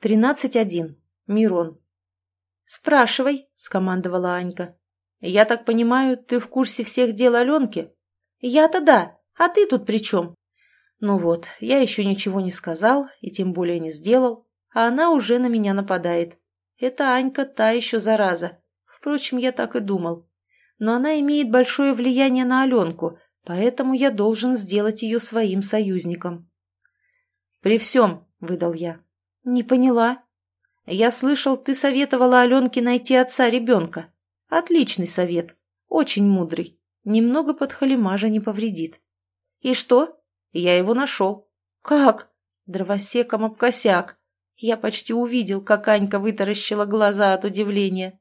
Тринадцать один. Мирон. «Спрашивай», — скомандовала Анька. «Я так понимаю, ты в курсе всех дел Аленки?» «Я-то да. А ты тут при чем?» «Ну вот, я еще ничего не сказал и тем более не сделал, а она уже на меня нападает. Это Анька та еще зараза. Впрочем, я так и думал. Но она имеет большое влияние на Аленку, поэтому я должен сделать ее своим союзником». «При всем», — выдал я. «Не поняла». «Я слышал, ты советовала Аленке найти отца ребенка. Отличный совет. Очень мудрый. Немного подхалимажа не повредит». «И что?» «Я его нашел». «Как?» Дровосеком об косяк. Я почти увидел, как Анька вытаращила глаза от удивления.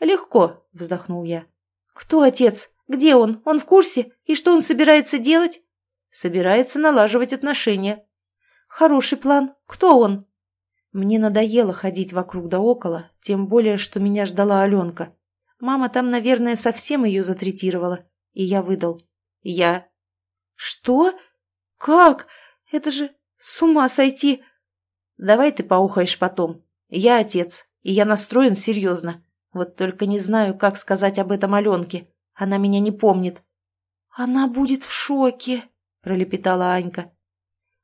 «Легко», — вздохнул я. «Кто отец? Где он? Он в курсе? И что он собирается делать?» «Собирается налаживать отношения». «Хороший план. Кто он?» Мне надоело ходить вокруг да около, тем более, что меня ждала Аленка. Мама там, наверное, совсем ее затретировала. И я выдал. Я. «Что? Как? Это же с ума сойти!» «Давай ты поухаешь потом. Я отец, и я настроен серьезно. Вот только не знаю, как сказать об этом Аленке. Она меня не помнит». «Она будет в шоке», — пролепетала Анька.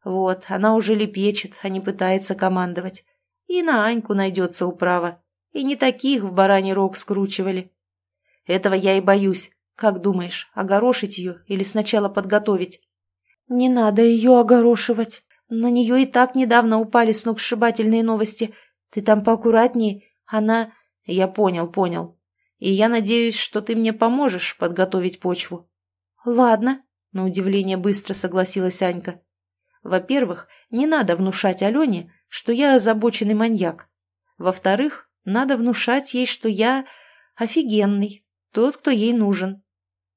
Вот, она уже лепечет, а не пытается командовать. И на Аньку найдется управа. И не таких в бараний рог скручивали. Этого я и боюсь. Как думаешь, огорошить ее или сначала подготовить? Не надо ее огорошивать. На нее и так недавно упали сногсшибательные новости. Ты там поаккуратнее. Она... Я понял, понял. И я надеюсь, что ты мне поможешь подготовить почву. Ладно, на удивление быстро согласилась Анька. Во-первых, не надо внушать Алене, что я озабоченный маньяк. Во-вторых, надо внушать ей, что я офигенный, тот, кто ей нужен.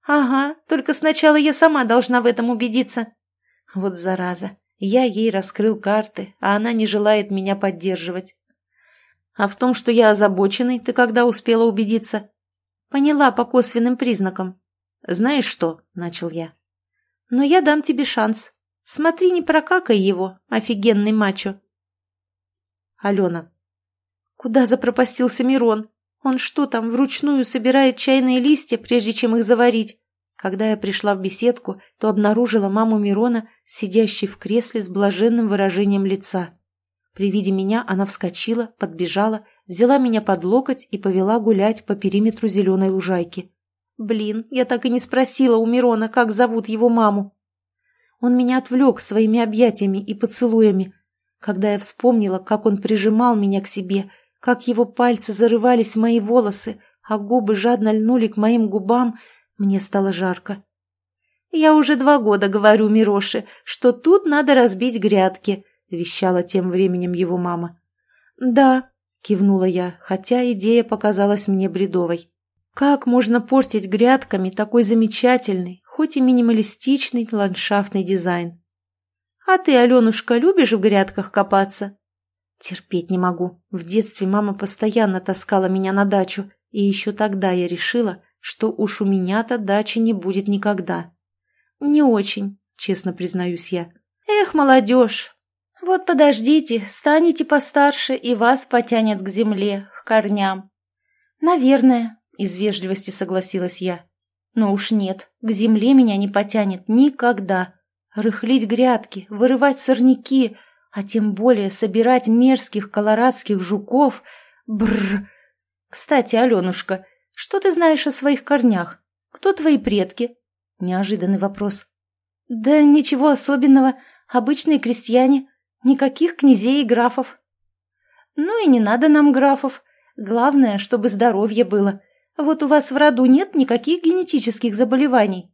Ага, только сначала я сама должна в этом убедиться. Вот зараза, я ей раскрыл карты, а она не желает меня поддерживать. А в том, что я озабоченный, ты когда успела убедиться? Поняла по косвенным признакам. Знаешь что, — начал я. Но я дам тебе шанс, Смотри, не прокакай его, офигенный мачо. Алена. Куда запропастился Мирон? Он что там, вручную собирает чайные листья, прежде чем их заварить? Когда я пришла в беседку, то обнаружила маму Мирона, сидящей в кресле с блаженным выражением лица. При виде меня она вскочила, подбежала, взяла меня под локоть и повела гулять по периметру зеленой лужайки. Блин, я так и не спросила у Мирона, как зовут его маму. Он меня отвлек своими объятиями и поцелуями. Когда я вспомнила, как он прижимал меня к себе, как его пальцы зарывались в мои волосы, а губы жадно льнули к моим губам, мне стало жарко. «Я уже два года говорю Мироше, что тут надо разбить грядки», — вещала тем временем его мама. «Да», — кивнула я, хотя идея показалась мне бредовой. «Как можно портить грядками такой замечательный, хоть и минималистичный ландшафтный дизайн. «А ты, Аленушка, любишь в грядках копаться?» «Терпеть не могу. В детстве мама постоянно таскала меня на дачу, и еще тогда я решила, что уж у меня-то дачи не будет никогда». «Не очень», — честно признаюсь я. «Эх, молодежь! Вот подождите, станете постарше, и вас потянет к земле, к корням». «Наверное», — из вежливости согласилась я. Но уж нет, к земле меня не потянет никогда. Рыхлить грядки, вырывать сорняки, а тем более собирать мерзких колорадских жуков. Бррр. Кстати, Аленушка, что ты знаешь о своих корнях? Кто твои предки? Неожиданный вопрос. Да ничего особенного. Обычные крестьяне. Никаких князей и графов. Ну и не надо нам графов. Главное, чтобы здоровье было. Вот у вас в роду нет никаких генетических заболеваний?»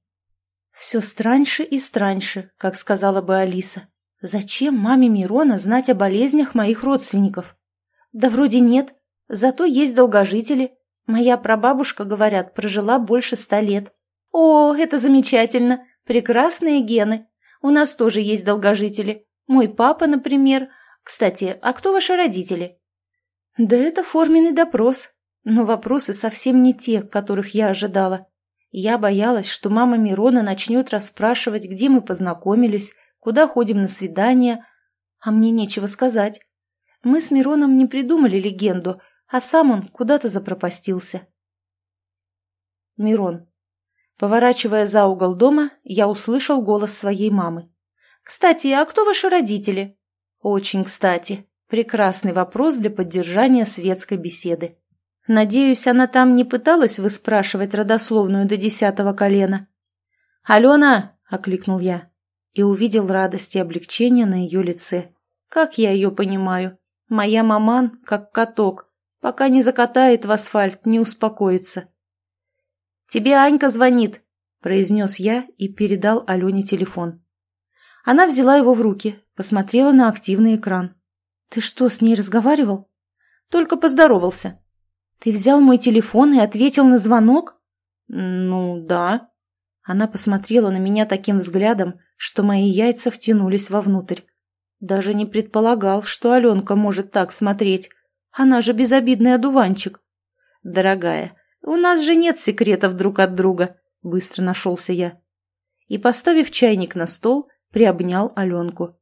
«Все страньше и страньше», как сказала бы Алиса. «Зачем маме Мирона знать о болезнях моих родственников?» «Да вроде нет. Зато есть долгожители. Моя прабабушка, говорят, прожила больше ста лет». «О, это замечательно! Прекрасные гены! У нас тоже есть долгожители. Мой папа, например. Кстати, а кто ваши родители?» «Да это форменный допрос. Но вопросы совсем не те, которых я ожидала. Я боялась, что мама Мирона начнет расспрашивать, где мы познакомились, куда ходим на свидания, а мне нечего сказать. Мы с Мироном не придумали легенду, а сам он куда-то запропастился. Мирон. Поворачивая за угол дома, я услышал голос своей мамы. «Кстати, а кто ваши родители?» «Очень кстати. Прекрасный вопрос для поддержания светской беседы. Надеюсь, она там не пыталась выспрашивать родословную до десятого колена?» «Алена!» — окликнул я и увидел радость и облегчение на ее лице. «Как я ее понимаю? Моя маман, как каток, пока не закатает в асфальт, не успокоится». «Тебе Анька звонит», — произнес я и передал Алене телефон. Она взяла его в руки, посмотрела на активный экран. «Ты что, с ней разговаривал?» «Только поздоровался». «Ты взял мой телефон и ответил на звонок?» «Ну, да». Она посмотрела на меня таким взглядом, что мои яйца втянулись вовнутрь. Даже не предполагал, что Аленка может так смотреть. Она же безобидный одуванчик. «Дорогая, у нас же нет секретов друг от друга», — быстро нашелся я. И, поставив чайник на стол, приобнял Аленку.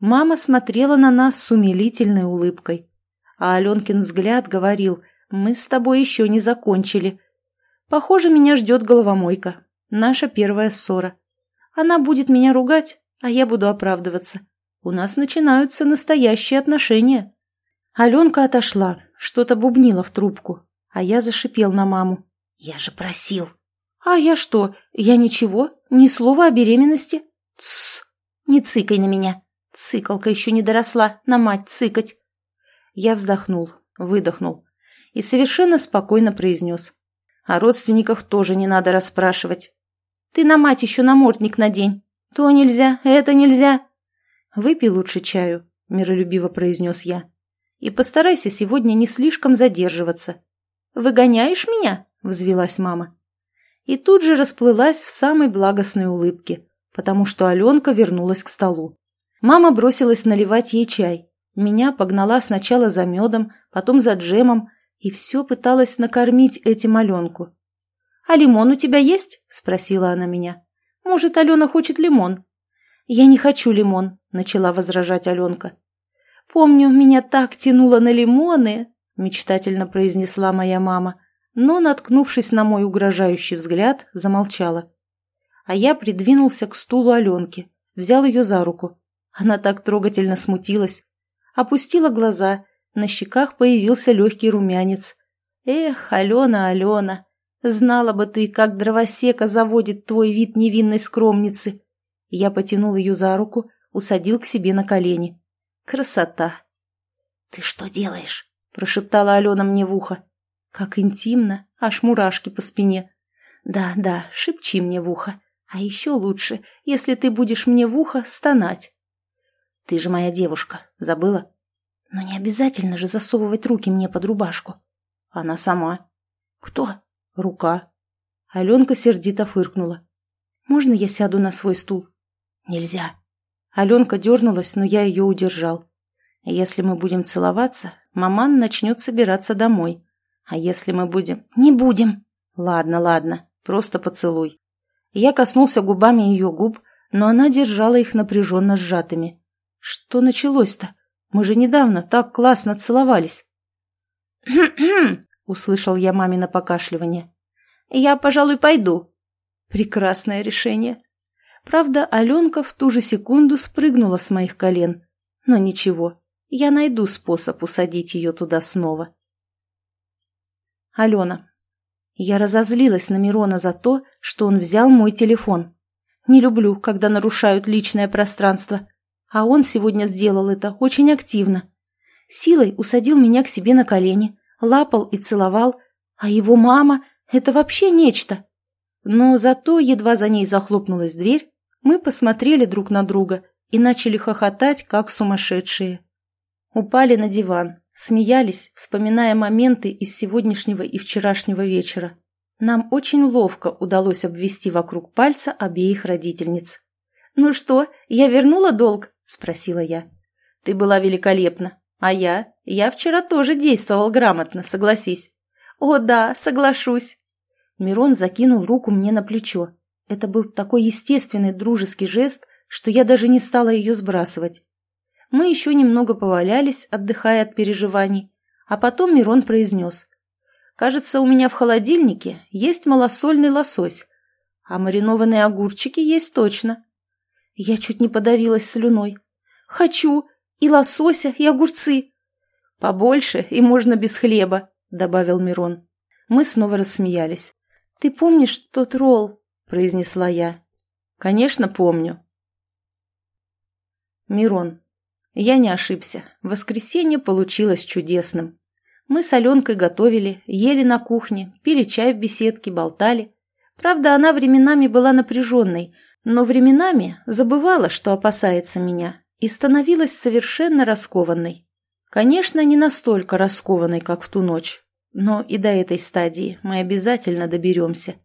Мама смотрела на нас с умилительной улыбкой. А Аленкин взгляд говорил, мы с тобой еще не закончили. Похоже, меня ждет головомойка. Наша первая ссора. Она будет меня ругать, а я буду оправдываться. У нас начинаются настоящие отношения. Аленка отошла, что-то бубнила в трубку, а я зашипел на маму. Я же просил. А я что? Я ничего, ни слова о беременности. Тссс, не цыкай на меня. Цыкалка еще не доросла, на мать цыкать. Я вздохнул, выдохнул и совершенно спокойно произнес. О родственниках тоже не надо расспрашивать. Ты на мать еще намордник надень. То нельзя, это нельзя. Выпей лучше чаю, миролюбиво произнес я. И постарайся сегодня не слишком задерживаться. Выгоняешь меня? Взвелась мама. И тут же расплылась в самой благостной улыбке, потому что Аленка вернулась к столу. Мама бросилась наливать ей чай. Меня погнала сначала за медом, потом за джемом, и все пыталась накормить этим Аленку. «А лимон у тебя есть?» – спросила она меня. «Может, Алена хочет лимон?» «Я не хочу лимон», – начала возражать Аленка. «Помню, меня так тянуло на лимоны», – мечтательно произнесла моя мама, но, наткнувшись на мой угрожающий взгляд, замолчала. А я придвинулся к стулу Аленки, взял ее за руку. Она так трогательно смутилась. Опустила глаза, на щеках появился легкий румянец. «Эх, Алена, Алена, знала бы ты, как дровосека заводит твой вид невинной скромницы!» Я потянул ее за руку, усадил к себе на колени. «Красота!» «Ты что делаешь?» – прошептала Алена мне в ухо. «Как интимно, аж мурашки по спине. Да, да, шепчи мне в ухо. А еще лучше, если ты будешь мне в ухо стонать. Ты же моя девушка, забыла? Но не обязательно же засовывать руки мне под рубашку. Она сама. Кто? Рука. Аленка сердито фыркнула. Можно я сяду на свой стул? Нельзя. Аленка дернулась, но я ее удержал. Если мы будем целоваться, маман начнет собираться домой. А если мы будем... Не будем. Ладно, ладно, просто поцелуй. Я коснулся губами ее губ, но она держала их напряженно сжатыми. Что началось-то? Мы же недавно так классно целовались. услышал я мамино покашливание. «Я, пожалуй, пойду». Прекрасное решение. Правда, Аленка в ту же секунду спрыгнула с моих колен. Но ничего, я найду способ усадить ее туда снова. Алена. Я разозлилась на Мирона за то, что он взял мой телефон. Не люблю, когда нарушают личное пространство. А он сегодня сделал это очень активно. Силой усадил меня к себе на колени, лапал и целовал, а его мама — это вообще нечто. Но зато, едва за ней захлопнулась дверь, мы посмотрели друг на друга и начали хохотать, как сумасшедшие. Упали на диван, Смеялись, вспоминая моменты из сегодняшнего и вчерашнего вечера. Нам очень ловко удалось обвести вокруг пальца обеих родительниц. «Ну что, я вернула долг?» – спросила я. «Ты была великолепна. А я? Я вчера тоже действовал грамотно, согласись». «О да, соглашусь». Мирон закинул руку мне на плечо. Это был такой естественный дружеский жест, что я даже не стала ее сбрасывать. Мы еще немного повалялись, отдыхая от переживаний, а потом Мирон произнес. «Кажется, у меня в холодильнике есть малосольный лосось, а маринованные огурчики есть точно». Я чуть не подавилась слюной. «Хочу! И лосося, и огурцы!» «Побольше, и можно без хлеба», — добавил Мирон. Мы снова рассмеялись. «Ты помнишь тот ролл?» — произнесла я. «Конечно, помню». Мирон. Я не ошибся. Воскресенье получилось чудесным. Мы с Аленкой готовили, ели на кухне, пили чай в беседке, болтали. Правда, она временами была напряженной, но временами забывала, что опасается меня, и становилась совершенно раскованной. Конечно, не настолько раскованной, как в ту ночь, но и до этой стадии мы обязательно доберемся.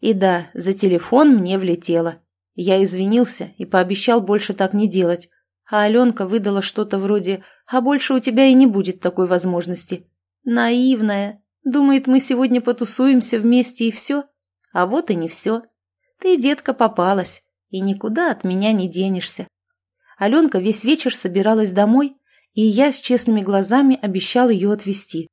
И да, за телефон мне влетело. Я извинился и пообещал больше так не делать, а Аленка выдала что-то вроде «А больше у тебя и не будет такой возможности». Наивная. Думает, мы сегодня потусуемся вместе и все. А вот и не все. Ты, детка, попалась, и никуда от меня не денешься. Аленка весь вечер собиралась домой, и я с честными глазами обещал ее отвезти.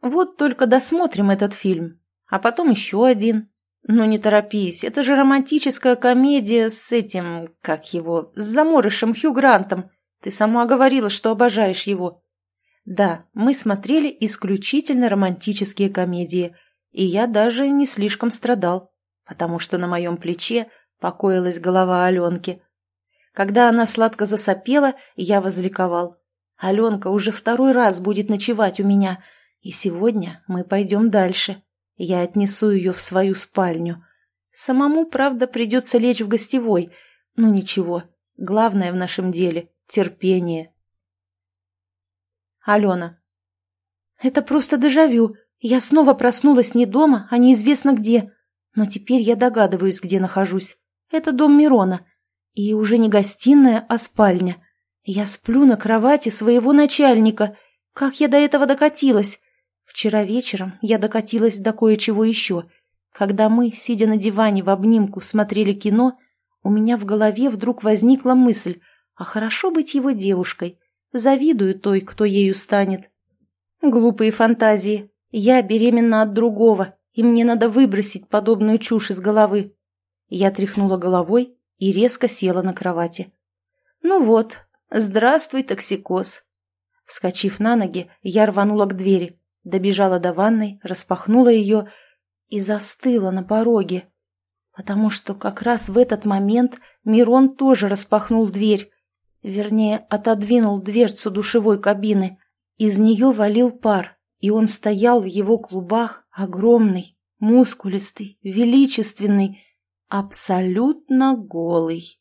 Вот только досмотрим этот фильм, а потом еще один. Но не торопись, это же романтическая комедия с этим, как его, с заморышем Хью Грантом. Ты сама говорила, что обожаешь его. Да, мы смотрели исключительно романтические комедии, и я даже не слишком страдал, потому что на моем плече покоилась голова Аленки. Когда она сладко засопела, я возликовал. Аленка уже второй раз будет ночевать у меня — и сегодня мы пойдем дальше. Я отнесу ее в свою спальню. Самому, правда, придется лечь в гостевой. Ну ничего, главное в нашем деле — терпение. Алена. Это просто дежавю. Я снова проснулась не дома, а неизвестно где. Но теперь я догадываюсь, где нахожусь. Это дом Мирона. И уже не гостиная, а спальня. Я сплю на кровати своего начальника. Как я до этого докатилась? Вчера вечером я докатилась до кое-чего еще. Когда мы, сидя на диване в обнимку, смотрели кино, у меня в голове вдруг возникла мысль, а хорошо быть его девушкой. Завидую той, кто ею станет. Глупые фантазии. Я беременна от другого, и мне надо выбросить подобную чушь из головы. Я тряхнула головой и резко села на кровати. Ну вот, здравствуй, токсикоз. Вскочив на ноги, я рванула к двери добежала до ванной, распахнула ее и застыла на пороге, потому что как раз в этот момент Мирон тоже распахнул дверь, вернее, отодвинул дверцу душевой кабины. Из нее валил пар, и он стоял в его клубах, огромный, мускулистый, величественный, абсолютно голый.